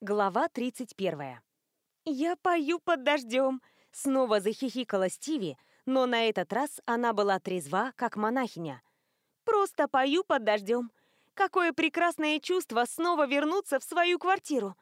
Глава 31. «Я пою под дождем», — снова захихикала Стиви, но на этот раз она была трезва, как монахиня. «Просто пою под дождем. Какое прекрасное чувство снова вернуться в свою квартиру!»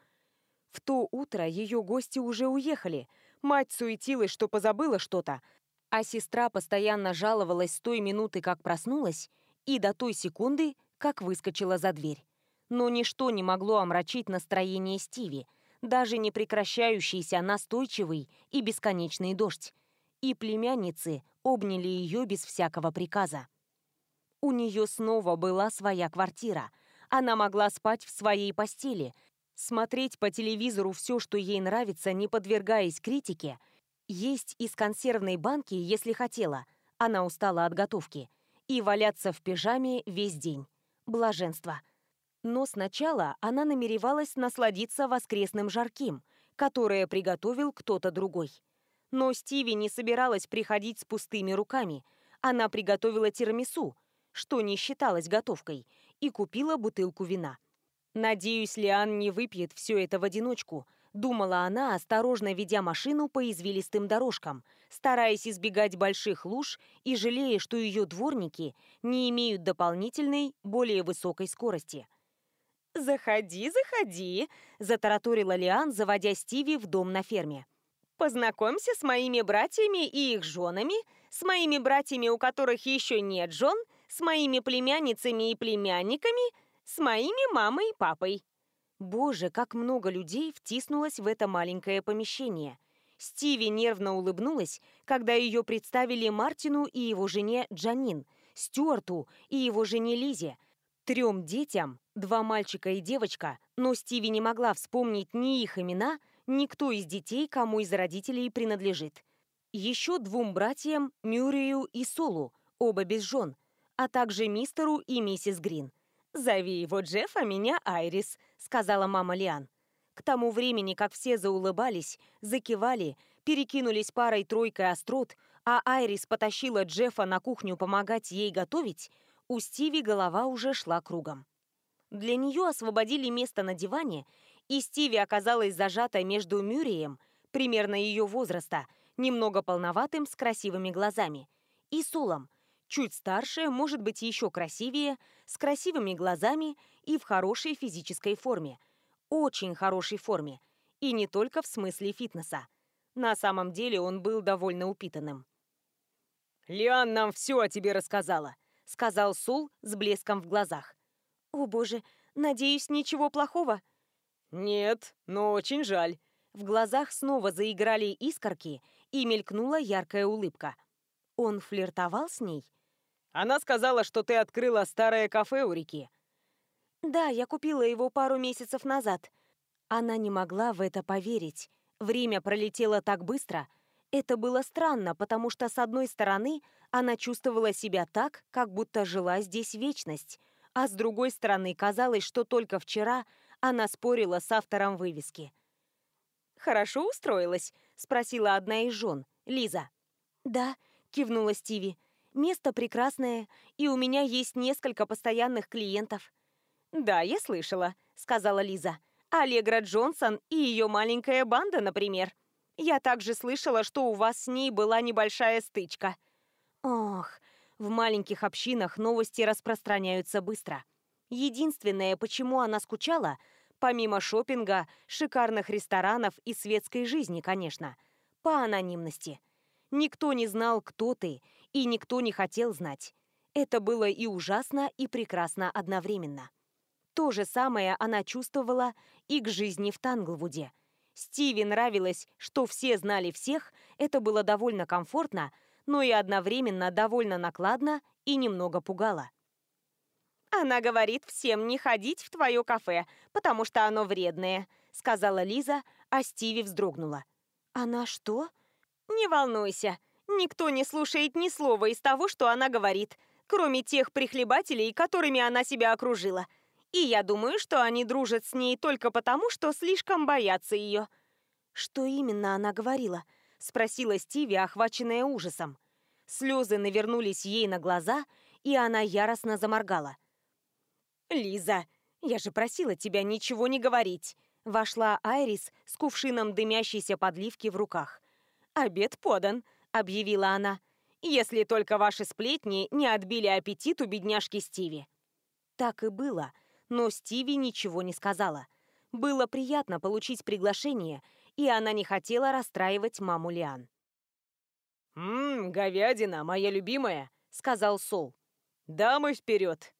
В то утро ее гости уже уехали. Мать суетилась, что позабыла что-то, а сестра постоянно жаловалась с той минуты, как проснулась, и до той секунды, как выскочила за дверь. Но ничто не могло омрачить настроение Стиви, даже не прекращающийся настойчивый и бесконечный дождь. И племянницы обняли ее без всякого приказа. У нее снова была своя квартира. Она могла спать в своей постели, смотреть по телевизору все, что ей нравится, не подвергаясь критике, есть из консервной банки, если хотела, она устала от готовки, и валяться в пижаме весь день. Блаженство. Но сначала она намеревалась насладиться воскресным жарким, которое приготовил кто-то другой. Но Стиви не собиралась приходить с пустыми руками. Она приготовила тирамису, что не считалось готовкой, и купила бутылку вина. «Надеюсь, Лиан не выпьет все это в одиночку», — думала она, осторожно ведя машину по извилистым дорожкам, стараясь избегать больших луж и жалея, что ее дворники не имеют дополнительной, более высокой скорости — «Заходи, заходи!» – затараторила Лиан, заводя Стиви в дом на ферме. «Познакомься с моими братьями и их женами, с моими братьями, у которых еще нет жен, с моими племянницами и племянниками, с моими мамой и папой». Боже, как много людей втиснулось в это маленькое помещение. Стиви нервно улыбнулась, когда ее представили Мартину и его жене Джанин, Стюарту и его жене Лизе, трем детям Два мальчика и девочка, но Стиви не могла вспомнить ни их имена, ни кто из детей, кому из родителей принадлежит. Еще двум братьям, Мюррию и Солу, оба без жен, а также мистеру и миссис Грин. «Зови его Джефф, а меня Айрис», — сказала мама Лиан. К тому времени, как все заулыбались, закивали, перекинулись парой-тройкой острот, а Айрис потащила Джеффа на кухню помогать ей готовить, у Стиви голова уже шла кругом. Для нее освободили место на диване, и Стиви оказалась зажатой между Мюрием, примерно ее возраста, немного полноватым, с красивыми глазами, и Солом, чуть старше, может быть, еще красивее, с красивыми глазами и в хорошей физической форме. Очень хорошей форме. И не только в смысле фитнеса. На самом деле он был довольно упитанным. «Лиан нам все о тебе рассказала», — сказал Сул с блеском в глазах. О боже, надеюсь, ничего плохого. Нет, но очень жаль. В глазах снова заиграли искорки, и мелькнула яркая улыбка. Он флиртовал с ней? Она сказала, что ты открыла старое кафе у реки. Да, я купила его пару месяцев назад. Она не могла в это поверить. Время пролетело так быстро. Это было странно, потому что, с одной стороны, она чувствовала себя так, как будто жила здесь вечность — а с другой стороны, казалось, что только вчера она спорила с автором вывески. «Хорошо устроилась?» – спросила одна из жен, Лиза. «Да», – кивнула Стиви. «Место прекрасное, и у меня есть несколько постоянных клиентов». «Да, я слышала», – сказала Лиза. «Аллегра Джонсон и ее маленькая банда, например. Я также слышала, что у вас с ней была небольшая стычка». «Ох», в маленьких общинах новости распространяются быстро. Единственное, почему она скучала, помимо шопинга, шикарных ресторанов и светской жизни, конечно, по анонимности. Никто не знал, кто ты, и никто не хотел знать. Это было и ужасно, и прекрасно одновременно. То же самое она чувствовала и к жизни в Танглвуде. Стиве нравилось, что все знали всех, это было довольно комфортно, но и одновременно довольно накладно и немного пугало. «Она говорит всем не ходить в твое кафе, потому что оно вредное», — сказала Лиза, а Стиви вздрогнула. «Она что?» «Не волнуйся, никто не слушает ни слова из того, что она говорит, кроме тех прихлебателей, которыми она себя окружила. И я думаю, что они дружат с ней только потому, что слишком боятся ее». «Что именно она говорила?» — спросила Стиви, охваченная ужасом. Слезы навернулись ей на глаза, и она яростно заморгала. «Лиза, я же просила тебя ничего не говорить!» Вошла Айрис с кувшином дымящейся подливки в руках. «Обед подан», — объявила она. «Если только ваши сплетни не отбили аппетит у бедняжки Стиви». Так и было, но Стиви ничего не сказала. Было приятно получить приглашение — и она не хотела расстраивать маму Лиан. «Ммм, говядина, моя любимая», — сказал Сол. «Дамы вперед!»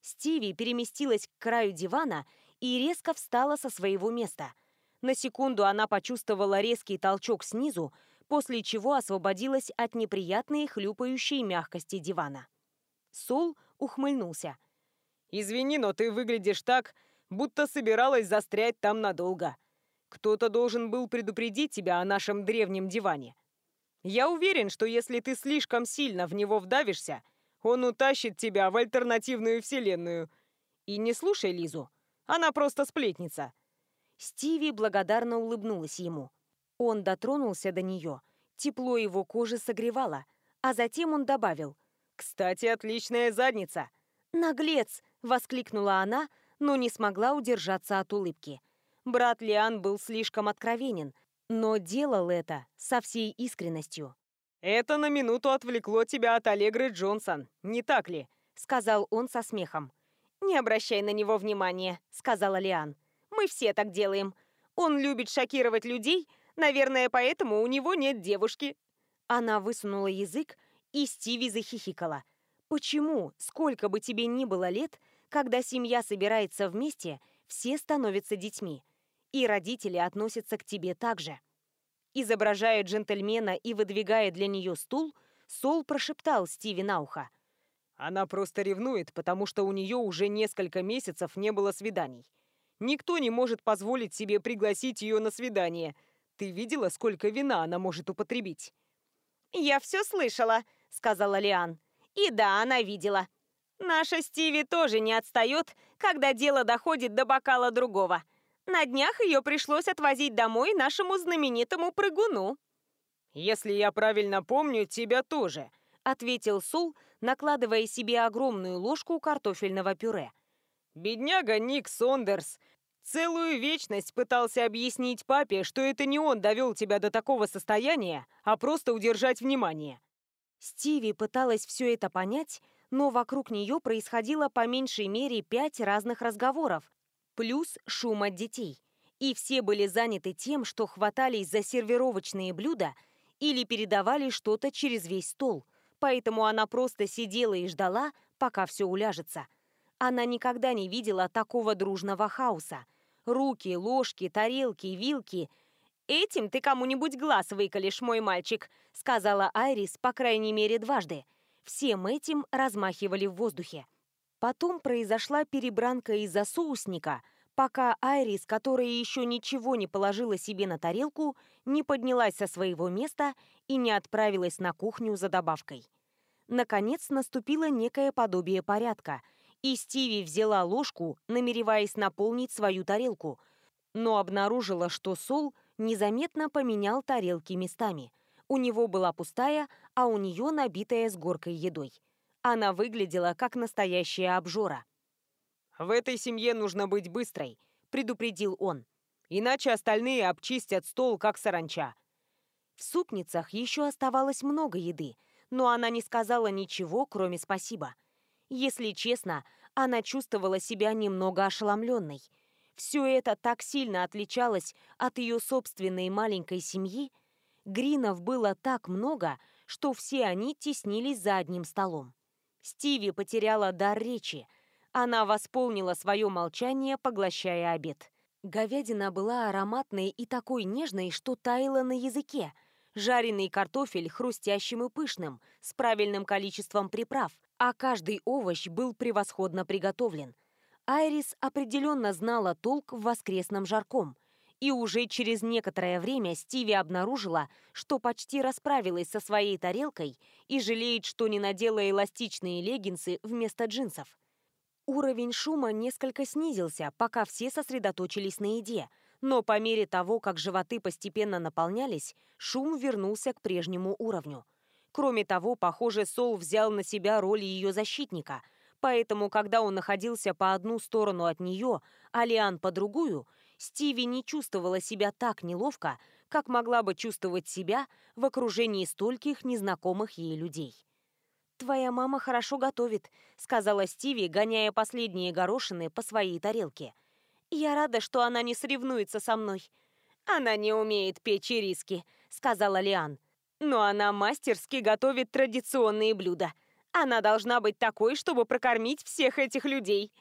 Стиви переместилась к краю дивана и резко встала со своего места. На секунду она почувствовала резкий толчок снизу, после чего освободилась от неприятной хлюпающей мягкости дивана. Сол ухмыльнулся. «Извини, но ты выглядишь так, будто собиралась застрять там надолго», кто-то должен был предупредить тебя о нашем древнем диване. Я уверен, что если ты слишком сильно в него вдавишься, он утащит тебя в альтернативную вселенную. И не слушай Лизу, она просто сплетница». Стиви благодарно улыбнулась ему. Он дотронулся до нее. Тепло его кожи согревало. А затем он добавил. «Кстати, отличная задница!» «Наглец!» — воскликнула она, но не смогла удержаться от улыбки. Брат Лиан был слишком откровенен, но делал это со всей искренностью. «Это на минуту отвлекло тебя от Аллегры Джонсон, не так ли?» — сказал он со смехом. «Не обращай на него внимания», — сказала Лиан. «Мы все так делаем. Он любит шокировать людей, наверное, поэтому у него нет девушки». Она высунула язык, и Стиви захихикала. «Почему, сколько бы тебе ни было лет, когда семья собирается вместе, все становятся детьми? И родители относятся к тебе так же. Изображая джентльмена и выдвигая для нее стул, Сол прошептал Стиви на ухо. Она просто ревнует, потому что у нее уже несколько месяцев не было свиданий. Никто не может позволить себе пригласить ее на свидание. Ты видела, сколько вина она может употребить?» «Я все слышала», — сказала Лиан. «И да, она видела. Наша Стиви тоже не отстает, когда дело доходит до бокала другого. На днях ее пришлось отвозить домой нашему знаменитому прыгуну. «Если я правильно помню, тебя тоже», — ответил Сул, накладывая себе огромную ложку картофельного пюре. «Бедняга Ник Сондерс целую вечность пытался объяснить папе, что это не он довел тебя до такого состояния, а просто удержать внимание». Стиви пыталась все это понять, но вокруг нее происходило по меньшей мере пять разных разговоров, плюс шума детей. И все были заняты тем, что хватались за сервировочные блюда или передавали что-то через весь стол. Поэтому она просто сидела и ждала, пока все уляжется. Она никогда не видела такого дружного хаоса. Руки, ложки, тарелки, вилки. «Этим ты кому-нибудь глаз выколешь, мой мальчик», сказала Айрис, по крайней мере, дважды. Всем этим размахивали в воздухе. Потом произошла перебранка из-за соусника, пока Айрис, которая еще ничего не положила себе на тарелку, не поднялась со своего места и не отправилась на кухню за добавкой. Наконец наступило некое подобие порядка, и Стиви взяла ложку, намереваясь наполнить свою тарелку, но обнаружила, что Сол незаметно поменял тарелки местами. У него была пустая, а у нее набитая с горкой едой – она выглядела как настоящая обжора. «В этой семье нужно быть быстрой», — предупредил он. «Иначе остальные обчистят стол, как саранча». В супницах еще оставалось много еды, но она не сказала ничего, кроме спасибо. Если честно, она чувствовала себя немного ошеломленной. Все это так сильно отличалось от ее собственной маленькой семьи. Гринов было так много, что все они теснились за одним столом. Стиви потеряла дар речи. Она восполнила свое молчание, поглощая обед. Говядина была ароматной и такой нежной, что таяла на языке. Жареный картофель хрустящим и пышным, с правильным количеством приправ, а каждый овощ был превосходно приготовлен. Айрис определенно знала толк в воскресном жарком – и уже через некоторое время Стиви обнаружила, что почти расправилась со своей тарелкой и жалеет, что не надела эластичные леггинсы вместо джинсов. Уровень шума несколько снизился, пока все сосредоточились на еде, но по мере того, как животы постепенно наполнялись, шум вернулся к прежнему уровню. Кроме того, похоже, Сол взял на себя роль ее защитника, поэтому, когда он находился по одну сторону от нее, а Лиан по другую – Стиви не чувствовала себя так неловко, как могла бы чувствовать себя в окружении стольких незнакомых ей людей. «Твоя мама хорошо готовит», — сказала Стиви, гоняя последние горошины по своей тарелке. «Я рада, что она не соревнуется со мной». «Она не умеет печь ириски», — сказала Лиан. «Но она мастерски готовит традиционные блюда. Она должна быть такой, чтобы прокормить всех этих людей».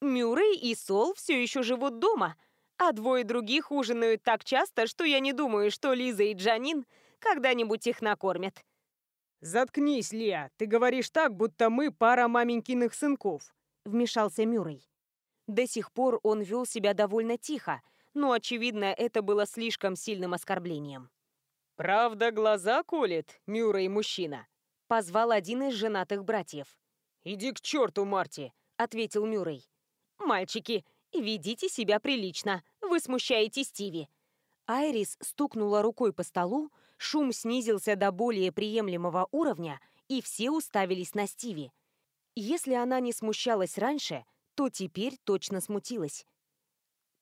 Мюррей и Сол все еще живут дома», а двое других ужинают так часто, что я не думаю, что Лиза и Джанин когда-нибудь их накормят. «Заткнись, Лия, ты говоришь так, будто мы пара маменькиных сынков», — вмешался Мюррей. До сих пор он вел себя довольно тихо, но, очевидно, это было слишком сильным оскорблением. «Правда, глаза колет, Мюррей мужчина», — позвал один из женатых братьев. «Иди к черту, Марти», — ответил Мюррей. «Мальчики, ведите себя прилично. Вы смущаете Стиви». Айрис стукнула рукой по столу, шум снизился до более приемлемого уровня, и все уставились на Стиви. Если она не смущалась раньше, то теперь точно смутилась.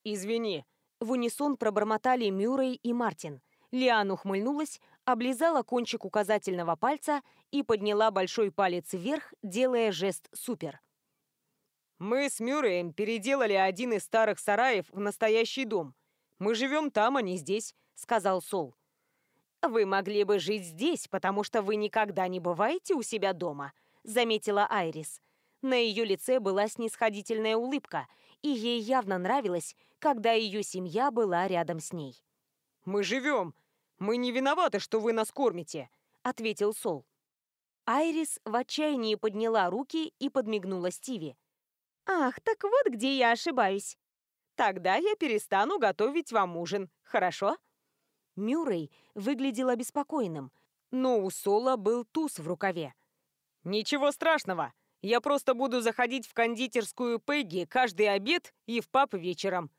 «Извини», — в унисон пробормотали Мюррей и Мартин. Лиан ухмыльнулась, облизала кончик указательного пальца и подняла большой палец вверх, делая жест «супер». Мы с Мюрреем переделали один из старых сараев в настоящий дом. Мы живем там, а не здесь», — сказал Сол. «Вы могли бы жить здесь, потому что вы никогда не бываете у себя дома», — заметила Айрис. На ее лице была снисходительная улыбка, и ей явно нравилось, когда ее семья была рядом с ней. «Мы живем. Мы не виноваты, что вы нас кормите», — ответил Сол. Айрис в отчаянии подняла руки и подмигнула Стиви. Ах, так вот где я ошибаюсь. Тогда я перестану готовить вам ужин, хорошо? Мюррей выглядел обеспокоенным, но у Сола был туз в рукаве. Ничего страшного. Я просто буду заходить в кондитерскую Пегги каждый обед и в пап вечером.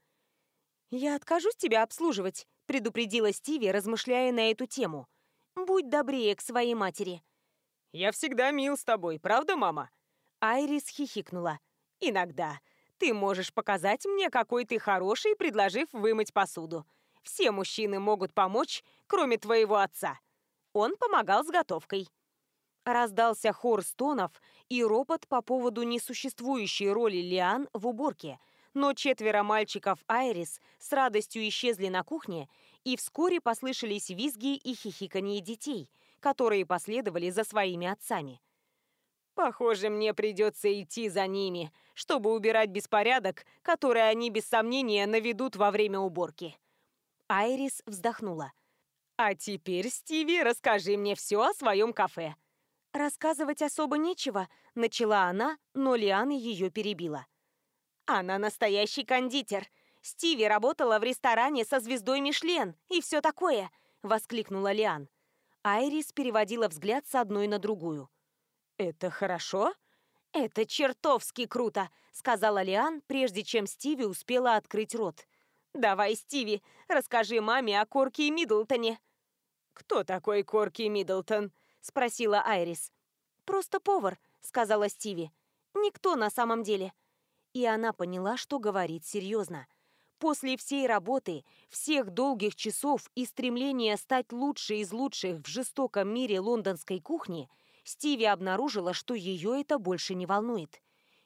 Я откажусь тебя обслуживать, предупредила Стиви, размышляя на эту тему. Будь добрее к своей матери. Я всегда мил с тобой, правда, мама? Айрис хихикнула. Иногда. Ты можешь показать мне, какой ты хороший, предложив вымыть посуду. Все мужчины могут помочь, кроме твоего отца. Он помогал с готовкой. Раздался хор стонов и ропот по поводу несуществующей роли Лиан в уборке, но четверо мальчиков Айрис с радостью исчезли на кухне, и вскоре послышались визги и хихиканье детей, которые последовали за своими отцами. Похоже, мне придется идти за ними, чтобы убирать беспорядок, который они, без сомнения, наведут во время уборки». Айрис вздохнула. «А теперь, Стиви, расскажи мне все о своем кафе». «Рассказывать особо нечего», — начала она, но Лиана ее перебила. «Она настоящий кондитер. Стиви работала в ресторане со звездой Мишлен и все такое», — воскликнула Лиан. Айрис переводила взгляд с одной на другую. «Это хорошо?» «Это чертовски круто!» — сказала Лиан, прежде чем Стиви успела открыть рот. «Давай, Стиви, расскажи маме о Корке Миддлтоне». «Кто такой Корки Миддлтон?» — спросила Айрис. «Просто повар», — сказала Стиви. «Никто на самом деле». И она поняла, что говорит серьезно. После всей работы, всех долгих часов и стремления стать лучшей из лучших в жестоком мире лондонской кухни — Стиви обнаружила, что ее это больше не волнует.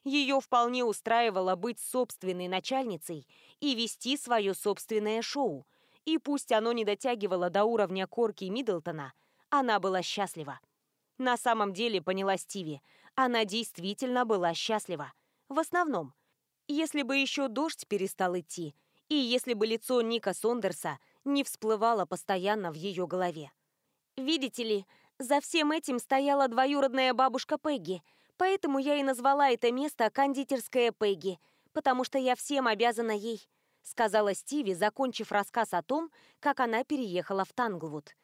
Ее вполне устраивало быть собственной начальницей и вести свое собственное шоу. И пусть оно не дотягивало до уровня корки Миддлтона, она была счастлива. На самом деле, поняла Стиви, она действительно была счастлива. В основном. Если бы еще дождь перестал идти, и если бы лицо Ника Сондерса не всплывало постоянно в ее голове. «Видите ли, за всем этим стояла двоюродная бабушка Пегги, поэтому я и назвала это место кондитерская Пегги, потому что я всем обязана ей», — сказала Стиви, закончив рассказ о том, как она переехала в Танглвуд.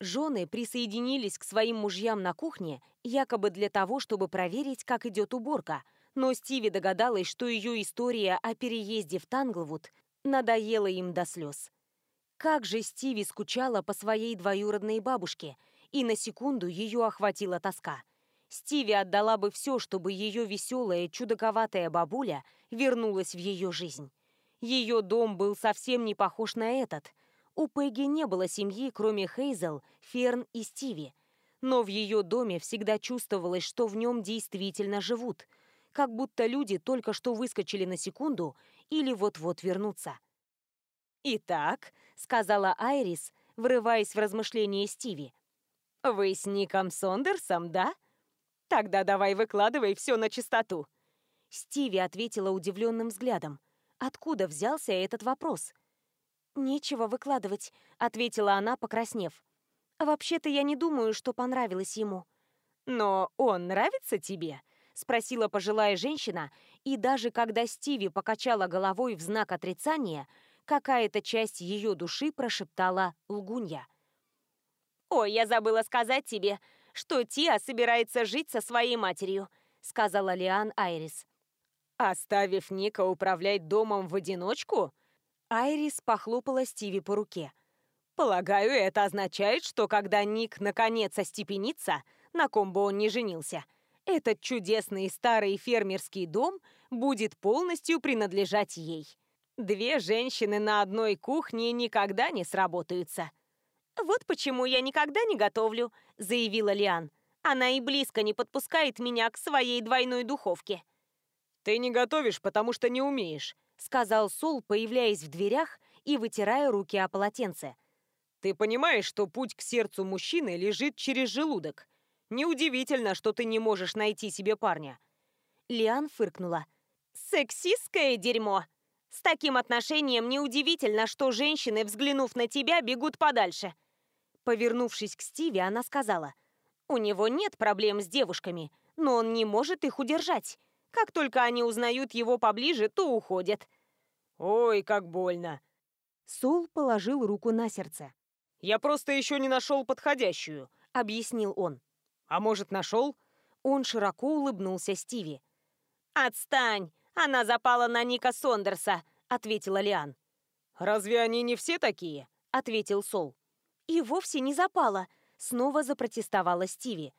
Жены присоединились к своим мужьям на кухне, якобы для того, чтобы проверить, как идет уборка, но Стиви догадалась, что ее история о переезде в Танглвуд надоела им до слез. Как же Стиви скучала по своей двоюродной бабушке — и на секунду ее охватила тоска. Стиви отдала бы все, чтобы ее веселая, чудаковатая бабуля вернулась в ее жизнь. Ее дом был совсем не похож на этот. У Пегги не было семьи, кроме Хейзел, Ферн и Стиви. Но в ее доме всегда чувствовалось, что в нем действительно живут. Как будто люди только что выскочили на секунду или вот-вот вернутся. «Итак», — сказала Айрис, врываясь в размышления Стиви, «Вы с Ником Сондерсом, да? Тогда давай выкладывай все на чистоту». Стиви ответила удивленным взглядом. Откуда взялся этот вопрос? «Нечего выкладывать», — ответила она, покраснев. «Вообще-то я не думаю, что понравилось ему». «Но он нравится тебе?» — спросила пожилая женщина, и даже когда Стиви покачала головой в знак отрицания, какая-то часть ее души прошептала «лгунья». «Ой, я забыла сказать тебе, что Тиа собирается жить со своей матерью», — сказала Лиан Айрис. «Оставив Ника управлять домом в одиночку?» Айрис похлопала Стиви по руке. «Полагаю, это означает, что когда Ник наконец остепенится, на ком бы он не женился, этот чудесный старый фермерский дом будет полностью принадлежать ей. Две женщины на одной кухне никогда не сработаются». «Вот почему я никогда не готовлю», — заявила Лиан. «Она и близко не подпускает меня к своей двойной духовке». «Ты не готовишь, потому что не умеешь», — сказал Сул, появляясь в дверях и вытирая руки о полотенце. «Ты понимаешь, что путь к сердцу мужчины лежит через желудок. Неудивительно, что ты не можешь найти себе парня». Лиан фыркнула. «Сексистское дерьмо!» С таким отношением неудивительно, что женщины, взглянув на тебя, бегут подальше. Повернувшись к Стиве, она сказала, «У него нет проблем с девушками, но он не может их удержать. Как только они узнают его поближе, то уходят». «Ой, как больно!» Сол положил руку на сердце. «Я просто еще не нашел подходящую», — объяснил он. «А может, нашел?» Он широко улыбнулся Стиви. «Отстань! Она запала на Ника Сондерса», — ответила Лиан. «Разве они не все такие?» — ответил Сол. И вовсе не запала, снова запротестовала Стиви.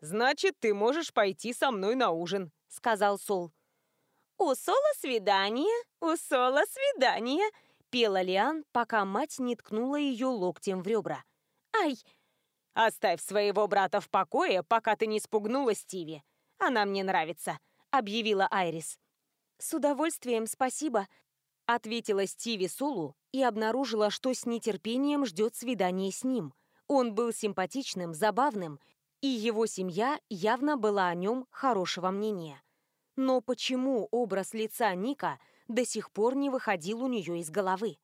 «Значит, ты можешь пойти со мной на ужин», — сказал Сол. «У Сола свидание, у Сола свидание», — пела Лиан, пока мать не ткнула ее локтем в ребра. «Ай!» «Оставь своего брата в покое, пока ты не спугнула Стиви. Она мне нравится», — объявила Айрис. «С удовольствием, спасибо», Ответила Стиви Сулу и обнаружила, что с нетерпением ждет свидание с ним. Он был симпатичным, забавным, и его семья явно была о нем хорошего мнения. Но почему образ лица Ника до сих пор не выходил у нее из головы?